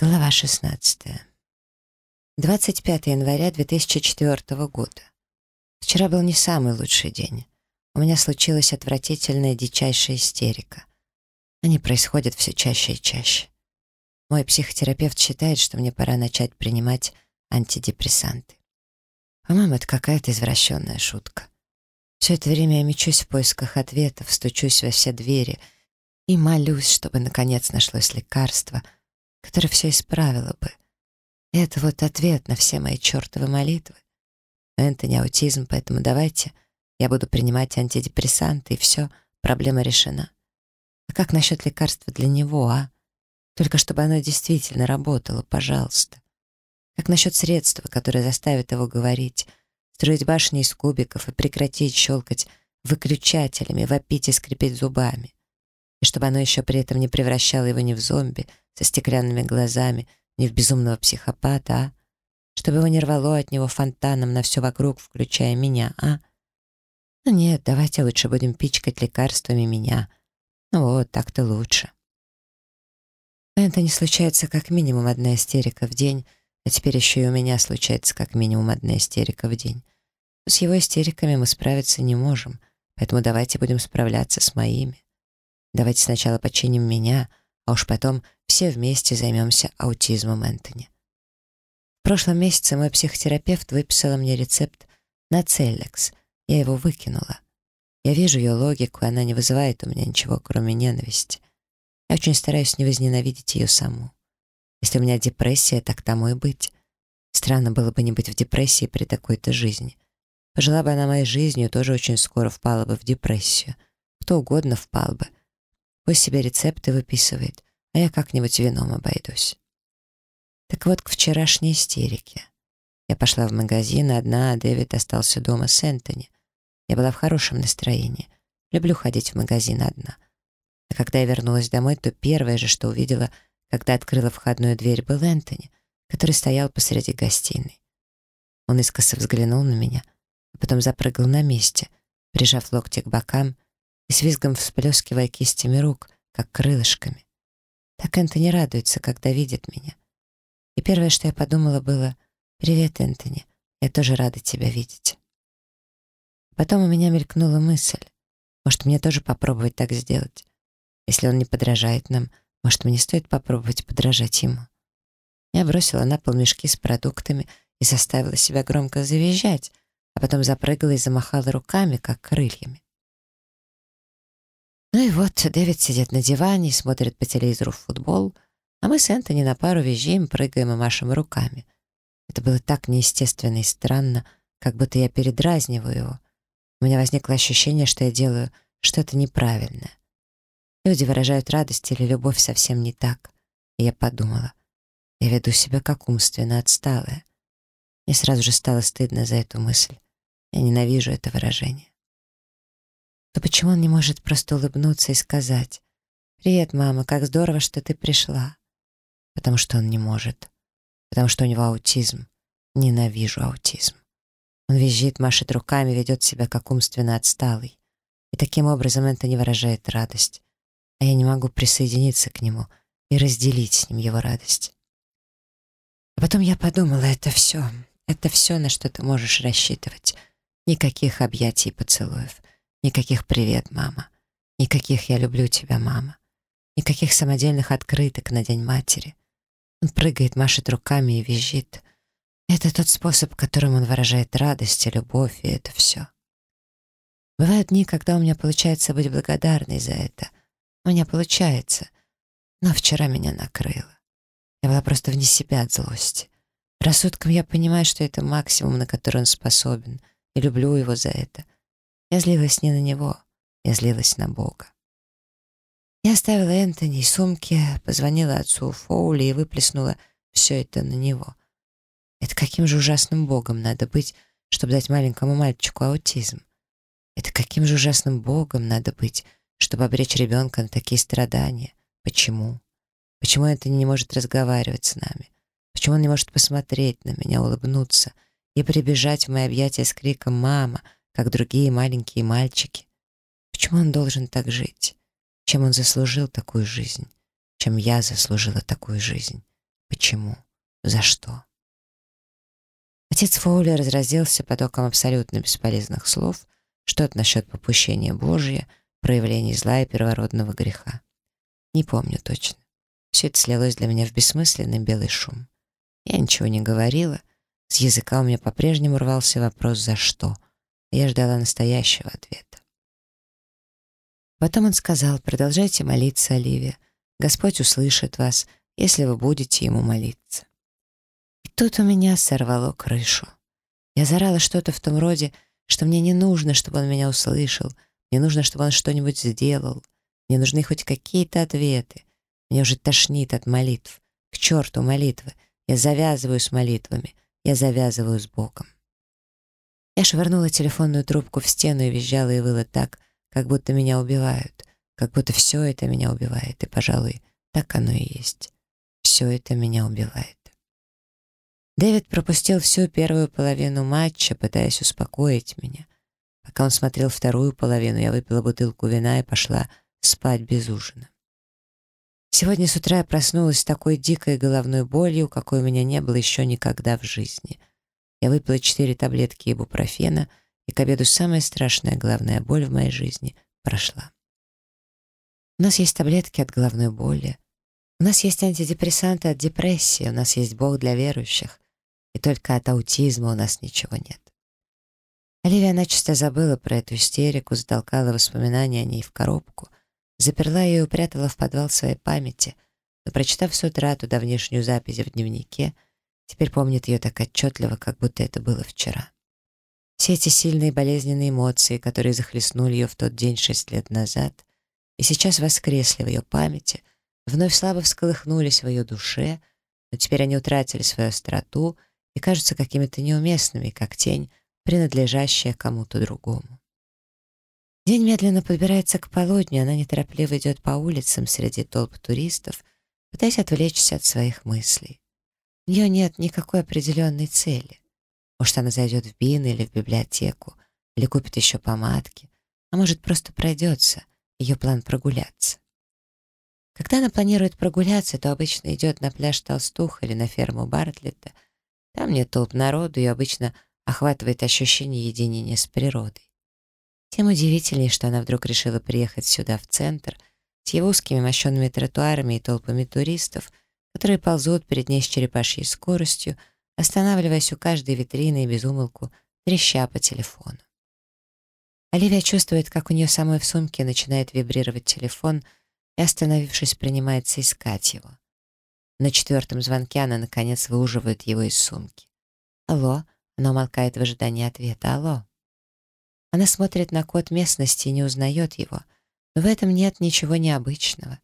Глава 16. 25 января 2004 года. Вчера был не самый лучший день. У меня случилась отвратительная дичайшая истерика. Они происходят все чаще и чаще. Мой психотерапевт считает, что мне пора начать принимать антидепрессанты. По-моему, это какая-то извращенная шутка. Все это время я мечусь в поисках ответов, стучусь во все двери и молюсь, чтобы наконец нашлось лекарство — которое все исправило бы. Это вот ответ на все мои чертовы молитвы. Это не аутизм, поэтому давайте я буду принимать антидепрессанты, и все, проблема решена. А как насчет лекарства для него, а? Только чтобы оно действительно работало, пожалуйста. Как насчет средства, которое заставит его говорить, строить башни из кубиков и прекратить щелкать выключателями, вопить и скрипеть зубами? И чтобы оно еще при этом не превращало его ни в зомби, со стеклянными глазами, не в безумного психопата, а? Чтобы его не рвало от него фонтаном на все вокруг, включая меня, а? Ну нет, давайте лучше будем пичкать лекарствами меня. Ну вот, так-то лучше. Это не случается как минимум одна истерика в день, а теперь еще и у меня случается как минимум одна истерика в день. с его истериками мы справиться не можем, поэтому давайте будем справляться с моими. Давайте сначала починим меня, а уж потом все вместе займемся аутизмом Энтони. В прошлом месяце мой психотерапевт выписала мне рецепт на Целлекс. Я его выкинула. Я вижу ее логику, и она не вызывает у меня ничего, кроме ненависти. Я очень стараюсь не возненавидеть ее саму. Если у меня депрессия, так тому и быть. Странно было бы не быть в депрессии при такой-то жизни. Пожила бы она моей жизнью, тоже очень скоро впала бы в депрессию. Кто угодно впал бы. Пусть себе рецепты выписывает, а я как-нибудь вином обойдусь. Так вот, к вчерашней истерике. Я пошла в магазин одна, а Дэвид остался дома с Энтони. Я была в хорошем настроении. Люблю ходить в магазин одна. А когда я вернулась домой, то первое же, что увидела, когда открыла входную дверь, был Энтони, который стоял посреди гостиной. Он искоса взглянул на меня, а потом запрыгал на месте, прижав локти к бокам и с визгом всплескивая кистями рук, как крылышками. Так Энтони радуется, когда видит меня. И первое, что я подумала, было «Привет, Энтони, я тоже рада тебя видеть». Потом у меня мелькнула мысль, может, мне тоже попробовать так сделать. Если он не подражает нам, может, мне стоит попробовать подражать ему. Я бросила на пол мешки с продуктами и заставила себя громко завизжать, а потом запрыгала и замахала руками, как крыльями. Ну и вот Дэвид сидит на диване и смотрит по телевизору в футбол, а мы с Энтони на пару визжим, прыгаем и машем руками. Это было так неестественно и странно, как будто я передразниваю его. У меня возникло ощущение, что я делаю что-то неправильное. Люди выражают радость или любовь совсем не так. И я подумала, я веду себя как умственно отсталая. Мне сразу же стало стыдно за эту мысль. Я ненавижу это выражение то почему он не может просто улыбнуться и сказать «Привет, мама, как здорово, что ты пришла?» Потому что он не может. Потому что у него аутизм. Ненавижу аутизм. Он визжит, машет руками, ведет себя как умственно отсталый. И таким образом это не выражает радость. А я не могу присоединиться к нему и разделить с ним его радость. А потом я подумала, это все, это все, на что ты можешь рассчитывать. Никаких объятий и поцелуев. Никаких «привет, мама». Никаких «я люблю тебя, мама». Никаких самодельных открыток на День матери. Он прыгает, машет руками и визжит. Это тот способ, которым он выражает радость и любовь, и это все. Бывают дни, когда у меня получается быть благодарной за это. У меня получается. Но вчера меня накрыло. Я была просто вне себя от злости. Рассудком я понимаю, что это максимум, на который он способен, и люблю его за это — я злилась не на него, я злилась на Бога. Я оставила Энтони и сумки, позвонила отцу Фоули и выплеснула все это на него. Это каким же ужасным Богом надо быть, чтобы дать маленькому мальчику аутизм? Это каким же ужасным Богом надо быть, чтобы обречь ребенка на такие страдания? Почему? Почему Энтони не может разговаривать с нами? Почему он не может посмотреть на меня, улыбнуться и прибежать в мои объятия с криком «Мама!» Как другие маленькие мальчики. Почему он должен так жить? Чем он заслужил такую жизнь? Чем я заслужила такую жизнь? Почему? За что? Отец Фоули разразился потоком абсолютно бесполезных слов, что-то насчет попущения Божия, проявлений зла и первородного греха. Не помню точно. Все это слилось для меня в бессмысленный белый шум. Я ничего не говорила. С языка у меня по-прежнему рвался вопрос «за что?». Я ждала настоящего ответа. Потом он сказал, продолжайте молиться, Оливия. Господь услышит вас, если вы будете ему молиться. И тут у меня сорвало крышу. Я зарала что-то в том роде, что мне не нужно, чтобы он меня услышал, мне нужно, чтобы он что-нибудь сделал, мне нужны хоть какие-то ответы. Мне уже тошнит от молитв. К черту молитвы. Я завязываю с молитвами. Я завязываю с Богом. Я швырнула телефонную трубку в стену и визжала и выла так, как будто меня убивают, как будто все это меня убивает, и, пожалуй, так оно и есть. Все это меня убивает. Дэвид пропустил всю первую половину матча, пытаясь успокоить меня. Пока он смотрел вторую половину, я выпила бутылку вина и пошла спать без ужина. Сегодня с утра я проснулась с такой дикой головной болью, какой у меня не было еще никогда в жизни. Я выпила четыре таблетки ибупрофена — и к обеду самая страшная головная боль в моей жизни прошла. У нас есть таблетки от головной боли, у нас есть антидепрессанты от депрессии, у нас есть Бог для верующих, и только от аутизма у нас ничего нет. Оливия начисто забыла про эту истерику, затолкала воспоминания о ней в коробку, заперла ее и упрятала в подвал своей памяти, но, прочитав с утра туда внешнюю запись в дневнике, теперь помнит ее так отчетливо, как будто это было вчера. Все эти сильные болезненные эмоции, которые захлестнули ее в тот день шесть лет назад, и сейчас воскресли в ее памяти, вновь слабо всколыхнулись в ее душе, но теперь они утратили свою остроту и кажутся какими-то неуместными, как тень, принадлежащая кому-то другому. День медленно подбирается к полудню, она неторопливо идет по улицам среди толп туристов, пытаясь отвлечься от своих мыслей. У нее нет никакой определенной цели. Может, она зайдет в БИН или в библиотеку, или купит еще помадки, а может, просто пройдется, ее план прогуляться. Когда она планирует прогуляться, то обычно идет на пляж Толстух или на ферму Бартлета. Там нет толп народу, и обычно охватывает ощущение единения с природой. Тем удивительнее, что она вдруг решила приехать сюда, в центр, с его узкими мощенными тротуарами и толпами туристов, которые ползут перед ней с черепашьей скоростью, останавливаясь у каждой витрины и безумолку, треща по телефону. Оливия чувствует, как у нее самой в сумке начинает вибрировать телефон и, остановившись, принимается искать его. На четвертом звонке она, наконец, выуживает его из сумки. «Алло?» Она умолкает в ожидании ответа. «Алло?» Она смотрит на код местности и не узнает его, но в этом нет ничего необычного.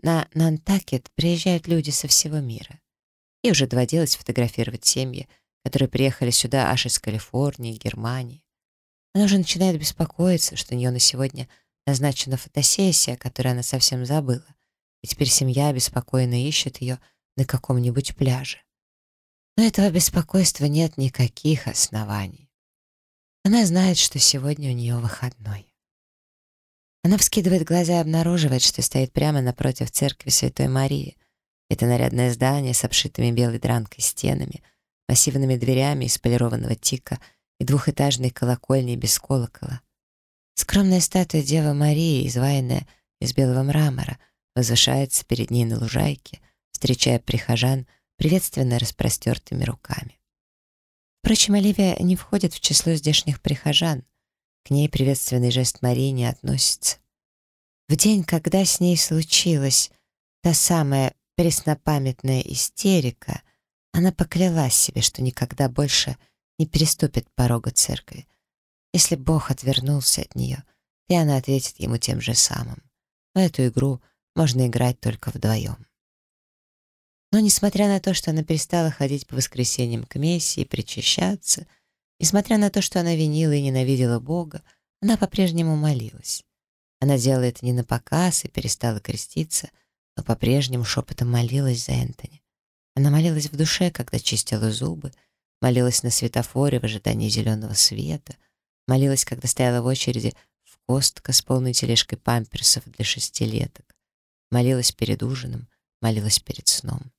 На Нантакет приезжают люди со всего мира. Ей уже доводилось фотографировать семьи, которые приехали сюда аж из Калифорнии, Германии. Она уже начинает беспокоиться, что у нее на сегодня назначена фотосессия, которую она совсем забыла, и теперь семья беспокойно ищет ее на каком-нибудь пляже. Но этого беспокойства нет никаких оснований. Она знает, что сегодня у нее выходной. Она вскидывает глаза и обнаруживает, что стоит прямо напротив церкви Святой Марии — это нарядное здание с обшитыми белой дранкой стенами, массивными дверями из полированного тика и двухэтажной колокольней без колокола. Скромная статуя Девы Марии, изваянная из белого мрамора, возвышается перед ней на лужайке, встречая прихожан приветственно распростертыми руками. Впрочем, Оливия не входит в число здешних прихожан. К ней приветственный жест Марии не относится. В день, когда с ней случилась та самая преснопамятная истерика, она поклялась себе, что никогда больше не переступит порога церкви. Если Бог отвернулся от нее, и она ответит ему тем же самым. В эту игру можно играть только вдвоем. Но несмотря на то, что она перестала ходить по воскресеньям к мессе и причащаться, несмотря на то, что она винила и ненавидела Бога, она по-прежнему молилась. Она делала это не на показ и перестала креститься — но по-прежнему шепотом молилась за Энтони. Она молилась в душе, когда чистила зубы, молилась на светофоре в ожидании зеленого света, молилась, когда стояла в очереди в Костка с полной тележкой памперсов для шестилеток, молилась перед ужином, молилась перед сном.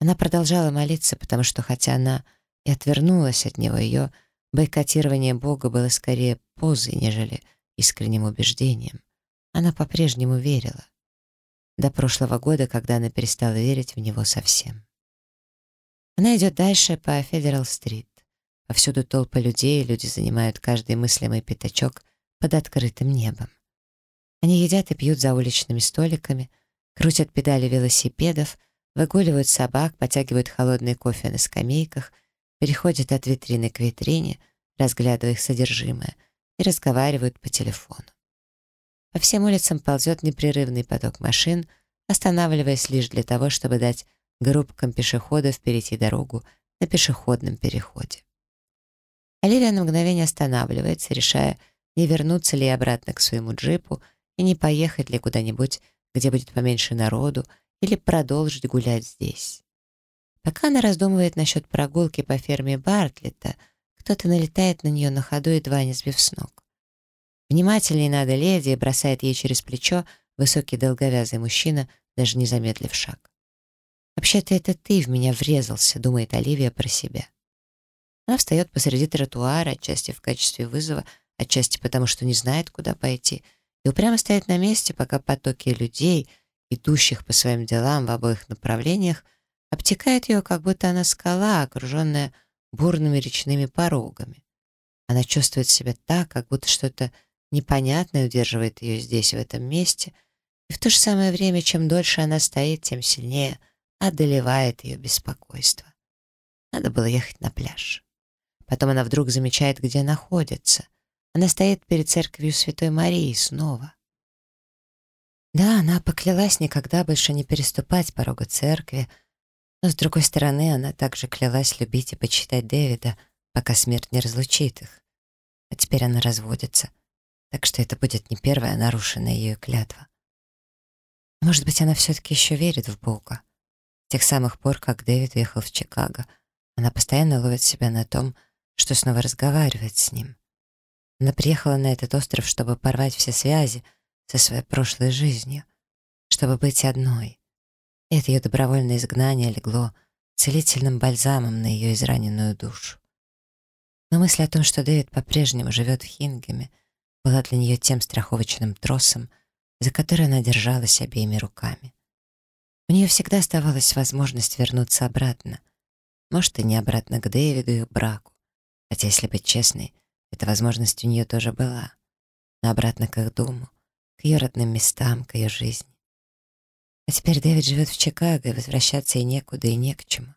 Она продолжала молиться, потому что, хотя она и отвернулась от него, ее бойкотирование Бога было скорее позой, нежели искренним убеждением. Она по-прежнему верила. До прошлого года, когда она перестала верить в него совсем. Она идет дальше по Федерал-стрит. Повсюду толпы людей, люди занимают каждый мыслимый пятачок под открытым небом. Они едят и пьют за уличными столиками, крутят педали велосипедов, выгуливают собак, потягивают холодный кофе на скамейках, переходят от витрины к витрине, разглядывая их содержимое, и разговаривают по телефону. По всем улицам ползет непрерывный поток машин, останавливаясь лишь для того, чтобы дать группкам пешеходов перейти дорогу на пешеходном переходе. Оливия на мгновение останавливается, решая, не вернуться ли обратно к своему джипу и не поехать ли куда-нибудь, где будет поменьше народу, или продолжить гулять здесь. Пока она раздумывает насчет прогулки по ферме Бартлета, кто-то налетает на нее на ходу, едва не сбив с ног. Внимательней надо леди бросает ей через плечо высокий долговязый мужчина, даже не замедлив шаг. «Вообще-то это ты в меня врезался», — думает Оливия про себя. Она встает посреди тротуара, отчасти в качестве вызова, отчасти потому, что не знает, куда пойти, и упрямо стоит на месте, пока потоки людей, идущих по своим делам в обоих направлениях, обтекают ее, как будто она скала, окруженная бурными речными порогами. Она чувствует себя так, как будто что-то непонятное удерживает ее здесь, в этом месте, и в то же самое время, чем дольше она стоит, тем сильнее одолевает ее беспокойство. Надо было ехать на пляж. Потом она вдруг замечает, где находится. Она стоит перед церковью Святой Марии снова. Да, она поклялась никогда больше не переступать порога церкви, но, с другой стороны, она также клялась любить и почитать Дэвида, пока смерть не разлучит их. А теперь она разводится, так что это будет не первая нарушенная ее клятва. Может быть, она все-таки еще верит в Бога. С тех самых пор, как Дэвид уехал в Чикаго, она постоянно ловит себя на том, что снова разговаривает с ним. Она приехала на этот остров, чтобы порвать все связи со своей прошлой жизнью, чтобы быть одной. Это ее добровольное изгнание легло целительным бальзамом на ее израненную душу. Но мысль о том, что Дэвид по-прежнему живет в Хингеме, была для нее тем страховочным тросом, за который она держалась обеими руками. У нее всегда оставалась возможность вернуться обратно. Может, и не обратно к Дэвиду и к браку, Хотя, если быть честной, эта возможность у нее тоже была. Но обратно к их дому, к ее родным местам, к ее жизни. А теперь Дэвид живет в Чикаго, и возвращаться и некуда, и не к чему.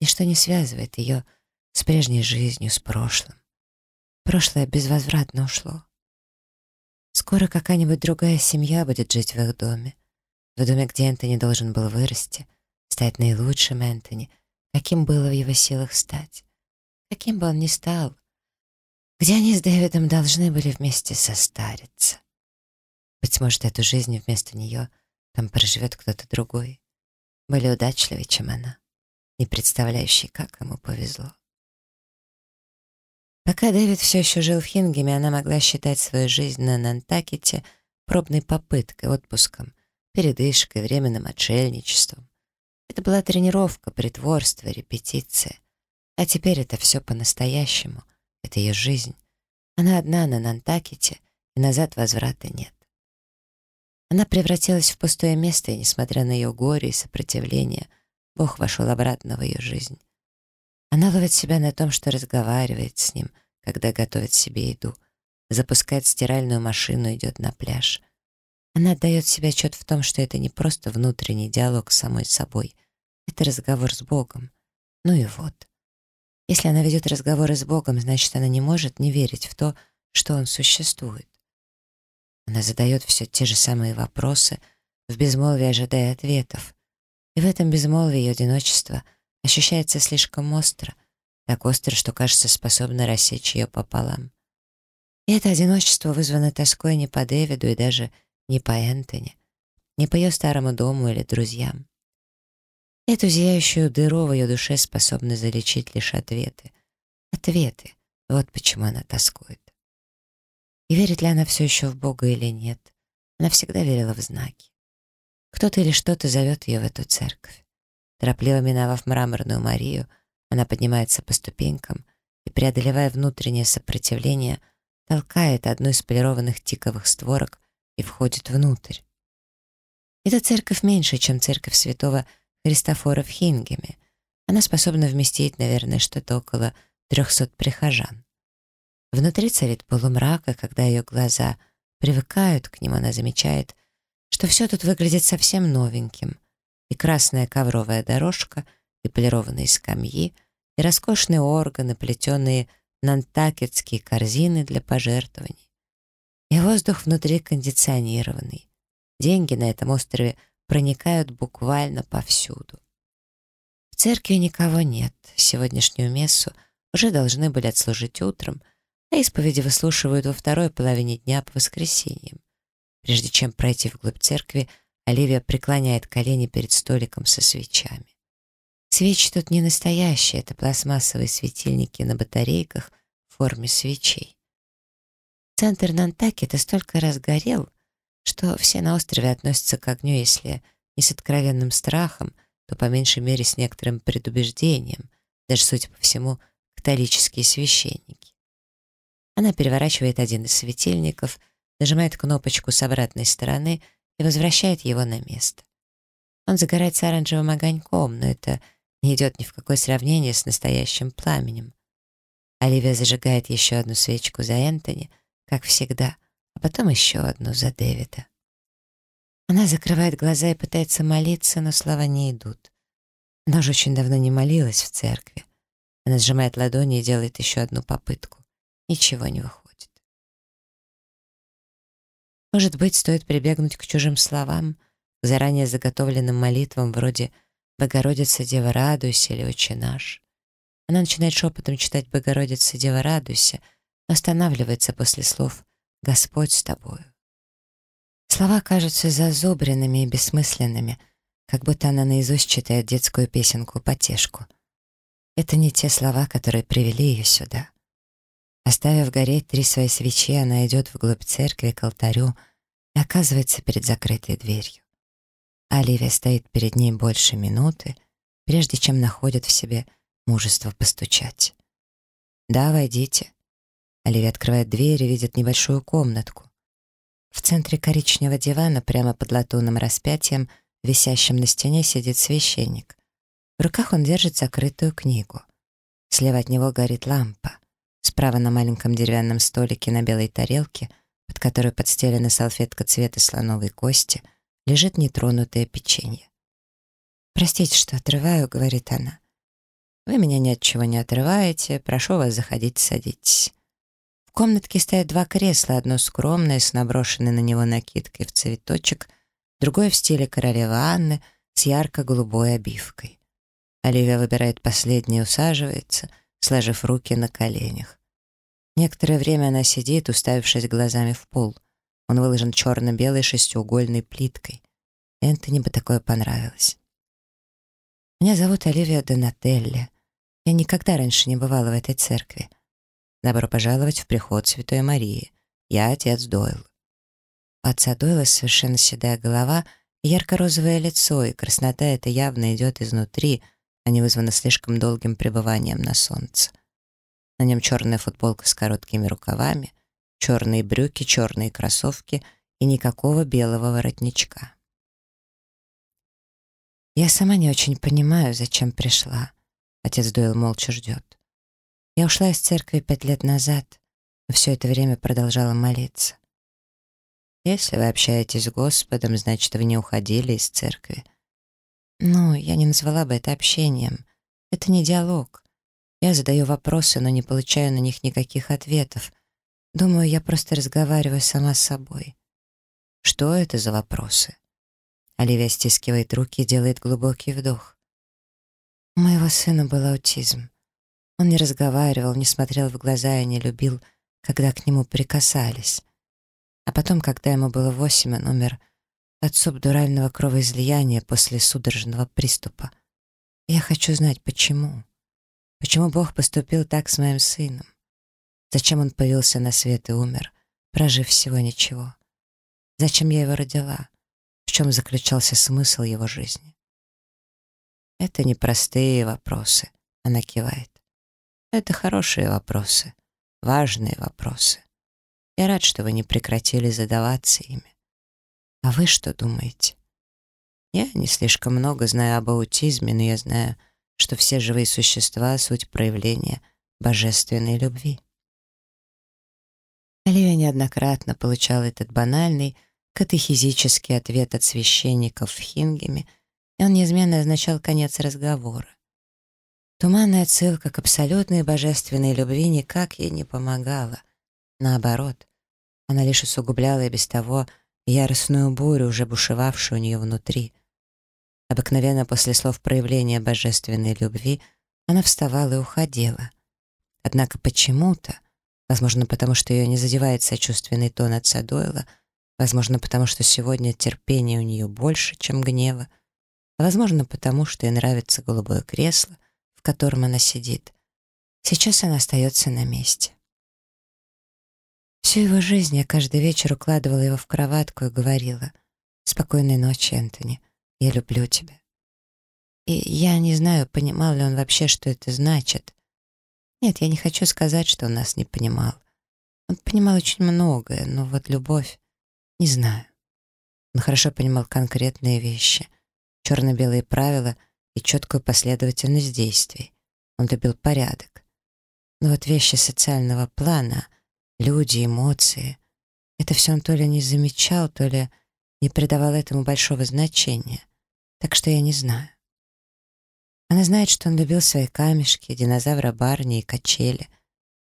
Ничто не связывает ее с прежней жизнью, с прошлым. Прошлое безвозвратно ушло. Скоро какая-нибудь другая семья будет жить в их доме. В доме, где Энтони должен был вырасти, стать наилучшим Энтони, каким было в его силах стать каким бы он ни стал, где они с Дэвидом должны были вместе состариться. Быть может, эту жизнь вместо нее там проживет кто-то другой, более удачливый, чем она, не представляющий, как ему повезло. Пока Дэвид все еще жил в Хингеме, она могла считать свою жизнь на Нантакете пробной попыткой, отпуском, передышкой, временным отшельничеством. Это была тренировка, притворство, репетиция. А теперь это все по-настоящему. Это ее жизнь. Она одна на Нантакете, и назад возврата нет. Она превратилась в пустое место, и, несмотря на ее горе и сопротивление, Бог вошел обратно в ее жизнь. Она ловит себя на том, что разговаривает с ним, когда готовит себе еду, запускает стиральную машину, идет на пляж. Она отдает себе отчет в том, что это не просто внутренний диалог с самой собой, это разговор с Богом. Ну и вот. Если она ведет разговоры с Богом, значит, она не может не верить в то, что Он существует. Она задает все те же самые вопросы, в безмолвии ожидая ответов. И в этом безмолвии ее одиночество ощущается слишком остро, так остро, что кажется способно рассечь ее пополам. И это одиночество вызвано тоской не по Дэвиду и даже не по Энтони, не по ее старому дому или друзьям. Эту зияющую дыру в ее душе способны залечить лишь ответы. Ответы. Вот почему она тоскует. И верит ли она все еще в Бога или нет, она всегда верила в знаки. Кто-то или что-то зовет ее в эту церковь. Торопливо миновав мраморную Марию, она поднимается по ступенькам и, преодолевая внутреннее сопротивление, толкает одну из полированных тиковых створок и входит внутрь. Эта церковь меньше, чем церковь святого Христофора в Хингеме. Она способна вместить, наверное, что-то около трехсот прихожан. Внутри царит полумрак, и когда ее глаза привыкают к нему, она замечает, что все тут выглядит совсем новеньким. И красная ковровая дорожка, и полированные скамьи, и роскошные органы, плетеные нантакетские корзины для пожертвований. И воздух внутри кондиционированный. Деньги на этом острове проникают буквально повсюду. В церкви никого нет. Сегодняшнюю мессу уже должны были отслужить утром, а исповеди выслушивают во второй половине дня по воскресеньям. Прежде чем пройти вглубь церкви, Оливия преклоняет колени перед столиком со свечами. Свечи тут не настоящие, это пластмассовые светильники на батарейках в форме свечей. Центр Нантакета столько раз горел, что все на острове относятся к огню, если не с откровенным страхом, то по меньшей мере с некоторым предубеждением, даже, судя по всему, католические священники. Она переворачивает один из светильников, нажимает кнопочку с обратной стороны и возвращает его на место. Он загорается оранжевым огоньком, но это не идет ни в какое сравнение с настоящим пламенем. Оливия зажигает еще одну свечку за Энтони, как всегда, а потом еще одну за Дэвида. Она закрывает глаза и пытается молиться, но слова не идут. Она уже очень давно не молилась в церкви. Она сжимает ладони и делает еще одну попытку. Ничего не выходит. Может быть, стоит прибегнуть к чужим словам, к заранее заготовленным молитвам вроде «Богородица, Дева, радуйся» или «Отче наш». Она начинает шепотом читать «Богородица, Дева, радуйся», останавливается после слов «Господь с тобою». Слова кажутся зазубренными и бессмысленными, как будто она наизусть читает детскую песенку-потешку. Это не те слова, которые привели ее сюда. Оставив гореть три свои свечи, она идет вглубь церкви к алтарю и оказывается перед закрытой дверью. Оливия стоит перед ней больше минуты, прежде чем находит в себе мужество постучать. «Да, войдите». Оливия открывает дверь и видит небольшую комнатку. В центре коричневого дивана, прямо под латунным распятием, висящим на стене, сидит священник. В руках он держит закрытую книгу. Слева от него горит лампа. Справа на маленьком деревянном столике на белой тарелке, под которой подстелена салфетка цвета слоновой кости, лежит нетронутое печенье. «Простите, что отрываю», — говорит она. «Вы меня ни от чего не отрываете. Прошу вас, заходите, садитесь». В комнатке стоят два кресла, одно скромное, с наброшенной на него накидкой в цветочек, другое в стиле королевы Анны с ярко-голубой обивкой. Оливия выбирает последнее и усаживается, сложив руки на коленях. Некоторое время она сидит, уставившись глазами в пол. Он выложен черно-белой шестиугольной плиткой. Энтони бы такое понравилось. Меня зовут Оливия Донателли. Я никогда раньше не бывала в этой церкви. Добро пожаловать в приход Святой Марии. Я отец Дойл. У отца Дойла совершенно седая голова, ярко-розовое лицо, и краснота эта явно идет изнутри, а не вызвана слишком долгим пребыванием на солнце. На нем черная футболка с короткими рукавами, черные брюки, черные кроссовки и никакого белого воротничка. Я сама не очень понимаю, зачем пришла. Отец Дойл молча ждет. Я ушла из церкви пять лет назад, но все это время продолжала молиться. Если вы общаетесь с Господом, значит, вы не уходили из церкви. Ну, я не назвала бы это общением. Это не диалог. Я задаю вопросы, но не получаю на них никаких ответов. Думаю, я просто разговариваю сама с собой. Что это за вопросы? Оливия стискивает руки и делает глубокий вдох. У моего сына был аутизм. Он не разговаривал, не смотрел в глаза и не любил, когда к нему прикасались. А потом, когда ему было восемь, он умер от субдурального кровоизлияния после судорожного приступа. Я хочу знать, почему. Почему Бог поступил так с моим сыном? Зачем он появился на свет и умер, прожив всего ничего? Зачем я его родила? В чем заключался смысл его жизни? Это непростые вопросы, она кивает. Это хорошие вопросы, важные вопросы. Я рад, что вы не прекратили задаваться ими. А вы что думаете? Я не слишком много знаю об аутизме, но я знаю, что все живые существа — суть проявления божественной любви. Оливия неоднократно получала этот банальный катехизический ответ от священников в Хингеме, и он неизменно означал конец разговора. Туманная ссылка к абсолютной божественной любви никак ей не помогала. Наоборот, она лишь усугубляла и без того яростную бурю, уже бушевавшую у нее внутри. Обыкновенно после слов проявления божественной любви она вставала и уходила. Однако почему-то, возможно, потому что ее не задевает сочувственный тон отца Дойла, возможно, потому что сегодня терпения у нее больше, чем гнева, а возможно, потому что ей нравится голубое кресло — в котором она сидит. Сейчас она остается на месте. Всю его жизнь я каждый вечер укладывала его в кроватку и говорила «Спокойной ночи, Энтони, я люблю тебя». И я не знаю, понимал ли он вообще, что это значит. Нет, я не хочу сказать, что он нас не понимал. Он понимал очень многое, но вот любовь — не знаю. Он хорошо понимал конкретные вещи, черно-белые правила — и четкую последовательность действий. Он любил порядок. Но вот вещи социального плана, люди, эмоции, это все он то ли не замечал, то ли не придавал этому большого значения. Так что я не знаю. Она знает, что он любил свои камешки, динозавра Барни и качели.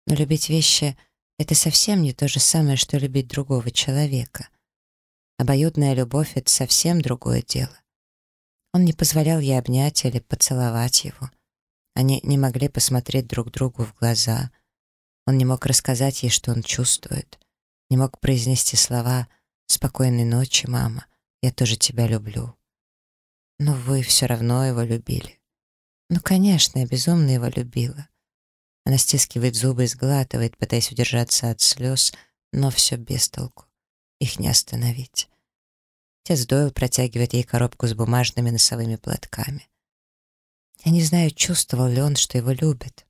Но любить вещи — это совсем не то же самое, что любить другого человека. Обоюдная любовь — это совсем другое дело. Он не позволял ей обнять или поцеловать его. Они не могли посмотреть друг другу в глаза. Он не мог рассказать ей, что он чувствует. Не мог произнести слова «Спокойной ночи, мама, я тоже тебя люблю». Но вы все равно его любили. Ну, конечно, я безумно его любила. Она стискивает зубы и сглатывает, пытаясь удержаться от слез, но все без толку. Их не остановить. Отец Дойл протягивает ей коробку с бумажными носовыми платками. Я не знаю, чувствовал ли он, что его любят.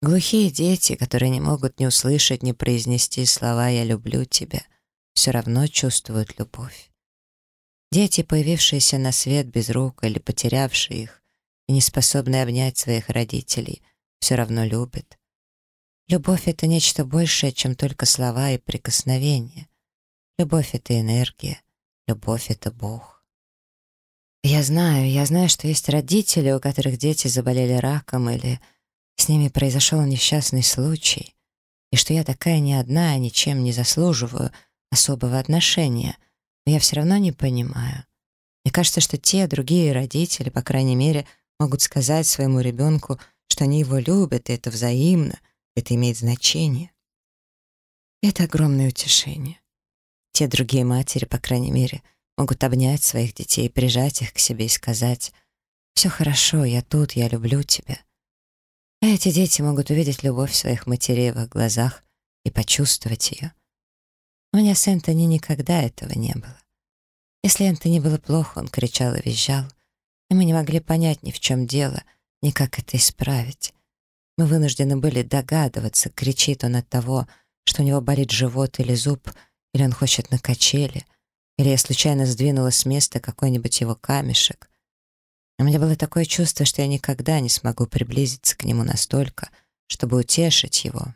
Глухие дети, которые не могут ни услышать, ни произнести слова «я люблю тебя», все равно чувствуют любовь. Дети, появившиеся на свет без рук или потерявшие их, и не способные обнять своих родителей, все равно любят. Любовь — это нечто большее, чем только слова и прикосновения. Любовь — это энергия, любовь — это Бог. Я знаю, я знаю, что есть родители, у которых дети заболели раком или с ними произошел несчастный случай, и что я такая не одна, ничем не заслуживаю особого отношения, но я все равно не понимаю. Мне кажется, что те другие родители, по крайней мере, могут сказать своему ребенку, что они его любят, и это взаимно, это имеет значение. Это огромное утешение. Те другие матери, по крайней мере, могут обнять своих детей, прижать их к себе и сказать «Все хорошо, я тут, я люблю тебя». А эти дети могут увидеть любовь своих матерей в их глазах и почувствовать ее. У меня с Энтони никогда этого не было. Если Энтони было плохо, он кричал и визжал, и мы не могли понять ни в чем дело, ни как это исправить. Мы вынуждены были догадываться, кричит он от того, что у него болит живот или зуб — или он хочет на качели, или я случайно сдвинула с места какой-нибудь его камешек. У меня было такое чувство, что я никогда не смогу приблизиться к нему настолько, чтобы утешить его.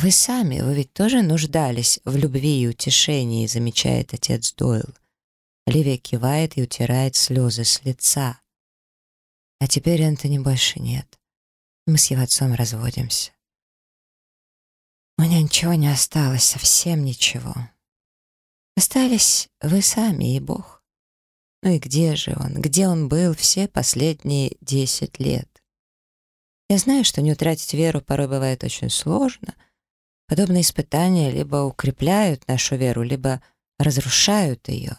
«А вы сами, вы ведь тоже нуждались в любви и утешении», замечает отец Дойл. Оливия кивает и утирает слезы с лица. А теперь Энтони больше нет. Мы с его отцом разводимся. У меня ничего не осталось, совсем ничего. Остались вы сами и Бог. Ну и где же он? Где он был все последние десять лет? Я знаю, что не утратить веру порой бывает очень сложно. Подобные испытания либо укрепляют нашу веру, либо разрушают ее.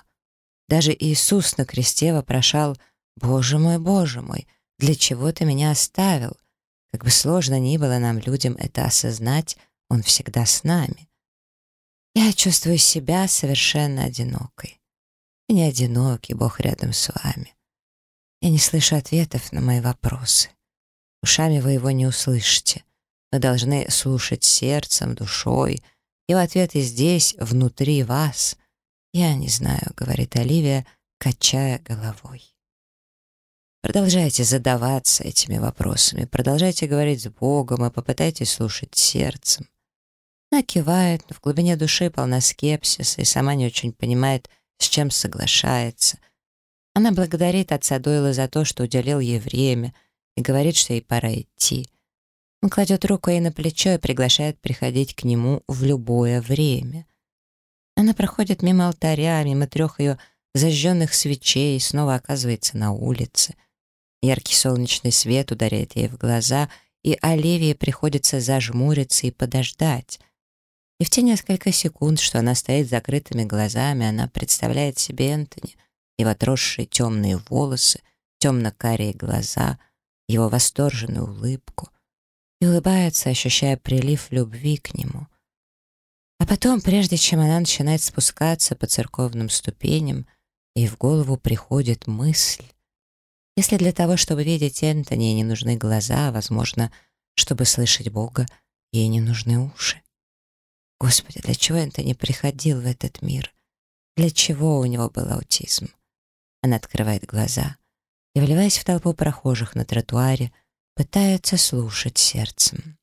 Даже Иисус на кресте вопрошал «Боже мой, Боже мой, для чего ты меня оставил?» Как бы сложно ни было нам, людям, это осознать, он всегда с нами. Я чувствую себя совершенно одинокой. Вы не одиноки, Бог рядом с вами. Я не слышу ответов на мои вопросы. Ушами вы его не услышите. Вы должны слушать сердцем, душой. Его ответы здесь, внутри вас. Я не знаю, говорит Оливия, качая головой. Продолжайте задаваться этими вопросами, продолжайте говорить с Богом и попытайтесь слушать сердцем. Она кивает, но в глубине души полна скепсиса и сама не очень понимает, с чем соглашается. Она благодарит отца Дойла за то, что уделил ей время, и говорит, что ей пора идти. Он кладет руку ей на плечо и приглашает приходить к нему в любое время. Она проходит мимо алтаря, мимо трех ее зажженных свечей и снова оказывается на улице. Яркий солнечный свет ударяет ей в глаза, и Оливии приходится зажмуриться и подождать. И в те несколько секунд, что она стоит с закрытыми глазами, она представляет себе Энтони, его отросшие темные волосы, темно-карие глаза, его восторженную улыбку, и улыбается, ощущая прилив любви к нему. А потом, прежде чем она начинает спускаться по церковным ступеням, ей в голову приходит мысль. Если для того, чтобы видеть Энтони, ей не нужны глаза, возможно, чтобы слышать Бога, ей не нужны уши. Господи, для чего Энтони приходил в этот мир? Для чего у него был аутизм? Она открывает глаза и, вливаясь в толпу прохожих на тротуаре, пытается слушать сердцем.